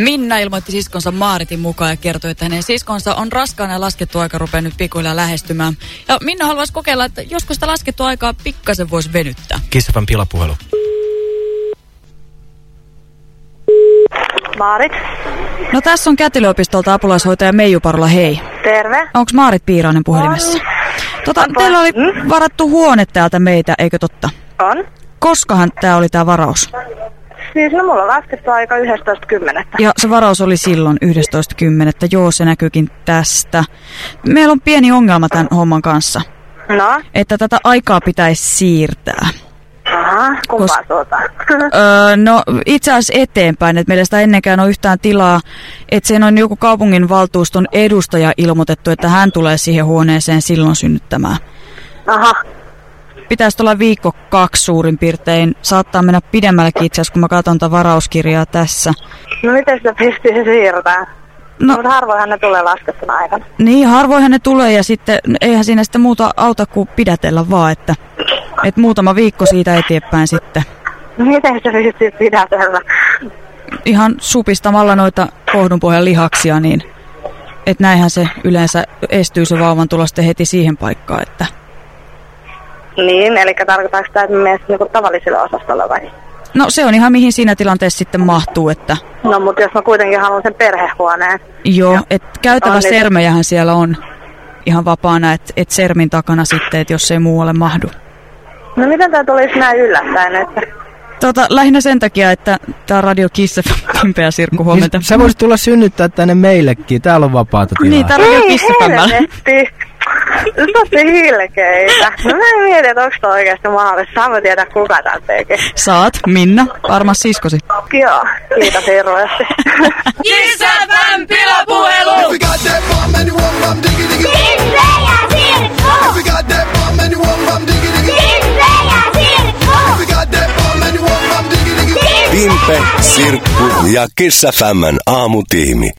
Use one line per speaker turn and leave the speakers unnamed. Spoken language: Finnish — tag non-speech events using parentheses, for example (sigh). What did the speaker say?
Minna ilmoitti siskonsa Maaritin mukaan ja kertoi, että hänen siskonsa on raskaana ja laskettu aika rupeaa nyt pikkuhiljaa lähestymään. Ja Minna haluaisi kokeilla, että joskus sitä laskettua aikaa pikkasen voisi venyttää.
Kissafan pilapuhelu.
Maarit,
No tässä on kätilöopistolta apulaishoitaja Meiju Parola, hei.
terve.
Onko Maarit Piirainen puhelimessa? Tota,
On.
teillä oli
Mm?
varattu huone täältä meitä, eikö totta?
On.
Koskahan tämä oli tämä varaus?
Siis no mulla on laskettu aika 11.10.
Ja se varaus oli silloin 11.10. Joo, se näkyykin tästä. Meillä on pieni ongelma tämän homman kanssa.
No,
Että tätä aikaa pitäisi siirtää.
aha, kumpaa
Kos-
tuota? (laughs)
Öö, no itse asiassa eteenpäin, että meillä sitä ennenkään ole yhtään tilaa. Että siinä on joku kaupungin valtuuston edustaja ilmoitettu, että hän tulee siihen huoneeseen silloin synnyttämään.
aha,
Pitäisi olla viikko kaksi suurin piirtein. Saattaa mennä pidemmällekin itse asiassa, kun mä katson tätä varauskirjaa tässä.
no miten sitä pystyy siirtämään?
No
No. Mutta harvoinhan ne tulee laskettuna aikana.
niin, harvoinhan ne tulee ja sitten eihän siinä sitten muuta auta kuin pidätellä vaan, että, että muutama viikko siitä eteenpäin sitten.
No miten sitä pystyy pidätellä?
Ihan supistamalla noita kohdunpohjan lihaksia, niin että näinhän se yleensä estyy se vauvan tulo sitten heti siihen paikkaan, että
Niin, eli tarkoittaako sitä, että me niinku tavalliselle osastolle vai?
No se on ihan mihin siinä tilanteessa sitten mahtuu, että
No, mutta jos mä kuitenkin haluan sen perhehuoneen.
joo, että käytävä
On niitä-
sermejähän siellä on ihan vapaana, että et sermin takana sitten, että jos ei muualle mahdu.
No miten tää tulisi näin yllättäen, että...
Tota, lähinnä sen takia, että tämä Radio Kiss Pimpeä Sirkku huomenta.
Niin, sä voisit tulla synnyttää tänne meillekin. Täällä on vapaata tilaa.
Niin, tää Radio Kiss!
Tosi hilkeitä. No mä en mieti, että onko toi oikeasti mahdollista. Saamme tietää, kuka tää tekee.
Saat, Minna, armas siskosi.
Joo, kiitos hirveästi.
Kissäfän pilapuhelu!
If we got that bomb and you want bomb diggy diggy. If we got that bomb and you want bomb diggy diggy. If we got that bomb and you want bomb diggy diggy.
Pimpe, Sirkku ja Kissa Femman aamutiimi.